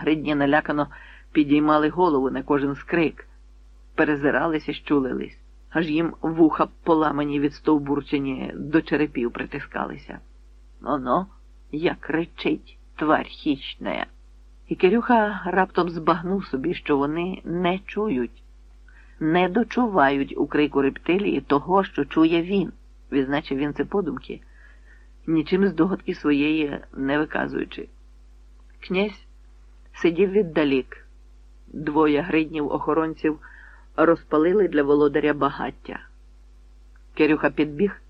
Гридні налякано підіймали голову на кожен скрик, перезиралися, щулились, аж їм вуха поламані від стовбурчені до черепів притискалися. Оно, як речить тварь хищная. І Кирюха раптом збагнув собі, що вони не чують, не дочувають у крику рептилії того, що чує він, відзначив він це подумки, нічим з догадки своєї не виказуючи. Князь сидів віддалік. Двоє гриднів охоронців розпалили для володаря багаття. Кирюха підбіг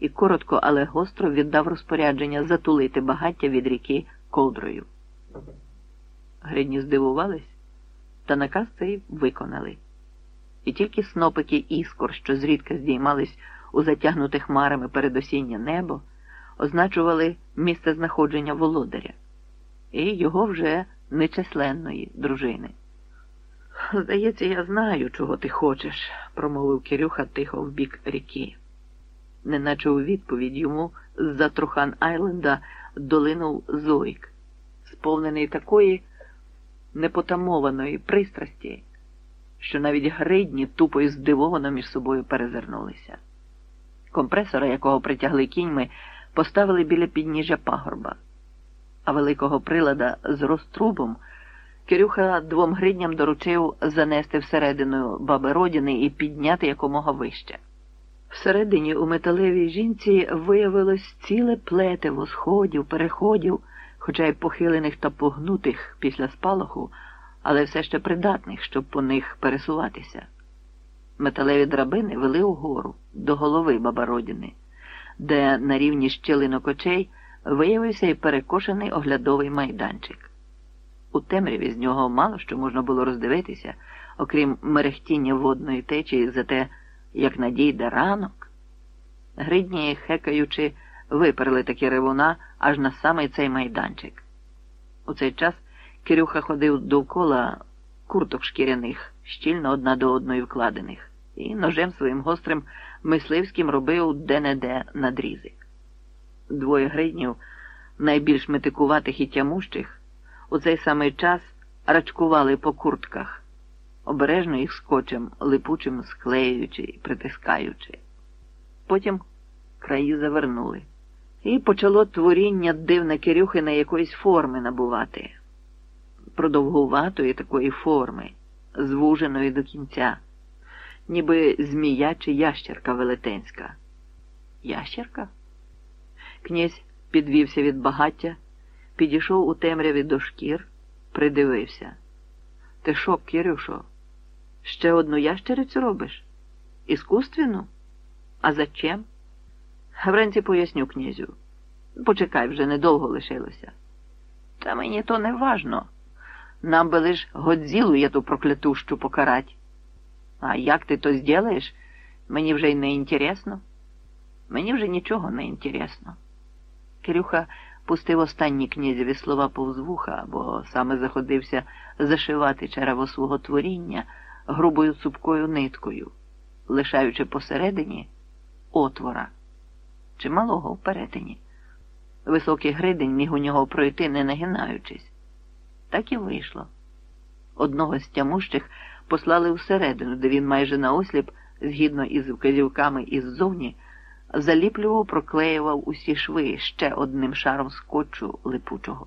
і коротко, але гостро віддав розпорядження затулити багаття від ріки ковдрою. Гридні здивувались, та наказ цей виконали. І тільки снопики іскор, що зрідка здіймались у затягнуте хмарами передосіннє небо, означували місце знаходження володаря і його вже нечисленної дружини. Здається, я знаю, чого ти хочеш, промовив Кирюха тихо в бік ріки. Неначе у відповідь йому з-за Трухан Айленда долинув зойк, сповнений такої непотамованої пристрасті, що навіть гридні тупо і здивовано між собою перезирнулися. Компресора, якого притягли кіньми, поставили біля підніжжя пагорба, а великого прилада з розтрубом Кирюха двом гридням доручив занести всередину баби родини і підняти якомога вище. Всередині у металевій жінці виявилось ціле плетиво сходів, переходів, хоча й похилених та погнутих після спалаху, але все ще придатних, щоб по них пересуватися. Металеві драбини вели угору до голови бабародіни, де на рівні щілинок очей виявився і перекошений оглядовий майданчик. У темряві з нього мало що можна було роздивитися, окрім мерехтіння водної течії за те, як надійде ранок. Гридні, хекаючи, виперли такі ревуна аж на самий цей майданчик. У цей час Кирюха ходив довкола курток шкіряних, щільно одна до одної вкладених, і ножем своїм гострим мисливським робив де-не-де надрізи. Двоє гриднів, найбільш метикуватих і тямущих, у цей самий час рачкували по куртках, обережно їх скотчем, липучим склеюючи і притискаючи. Потім краї завернули, і почало творіння дивне Кирюхи на якоїсь форми набувати, продовгуватої такої форми, звуженої до кінця, ніби змія чи ящерка велетенська. Ящерка? Князь підвівся від багаття підійшов у темряві до шкір, придивився. Ти що, Кирюшо, ще одну ящерицю робиш? Іскусственну? А зачем? Вранці поясню князю. Почекай, вже недовго лишилося. Та мені то не важно. Нам би лиш Годзілу я ту проклятущу покарать. А як ти то зділаєш, мені вже й не інтересно. Мені вже нічого не інтересно. Кирюха пустив останні князеві слова повз вуха, бо саме заходився зашивати черево свого творіння грубою цупкою ниткою, лишаючи посередині отвора чималого в перетині. Високий гридень міг у нього пройти, не нагинаючись. Так і вийшло. Одного з тямущих послали всередину, де він майже наосліп, згідно із вказівками іззовні, заліплював, проклеював усі шви ще одним шаром скотчу липучого.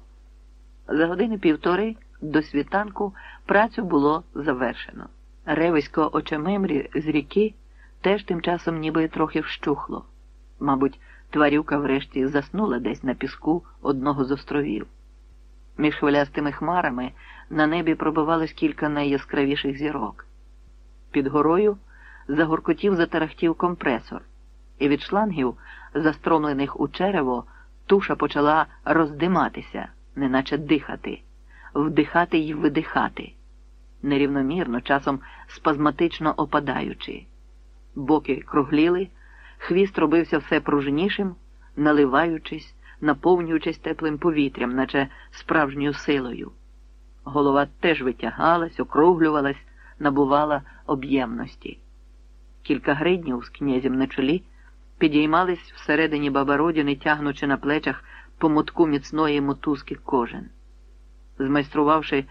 За години півтори до світанку працю було завершено. Ревисько очемемрі з ріки теж тим часом ніби трохи вщухло. Мабуть, тварюка врешті заснула десь на піску одного з островів. Між хвилястими хмарами на небі пробивалось кілька найяскравіших зірок. Під горою загоркотів затарахтів компресор і від шлангів, застромлених у черево, туша почала роздиматися, неначе дихати, вдихати й видихати, нерівномірно, часом спазматично опадаючи. Боки кругліли, хвіст робився все пружнішим, наливаючись, наповнюючись теплим повітрям, наче справжньою силою. Голова теж витягалась, округлювалась, набувала об'ємності. Кілька гриднів з князем на чолі підіймались всередині бабародіни, тягнучи на плечах по мотку міцної мотузки кожен. змайструвавши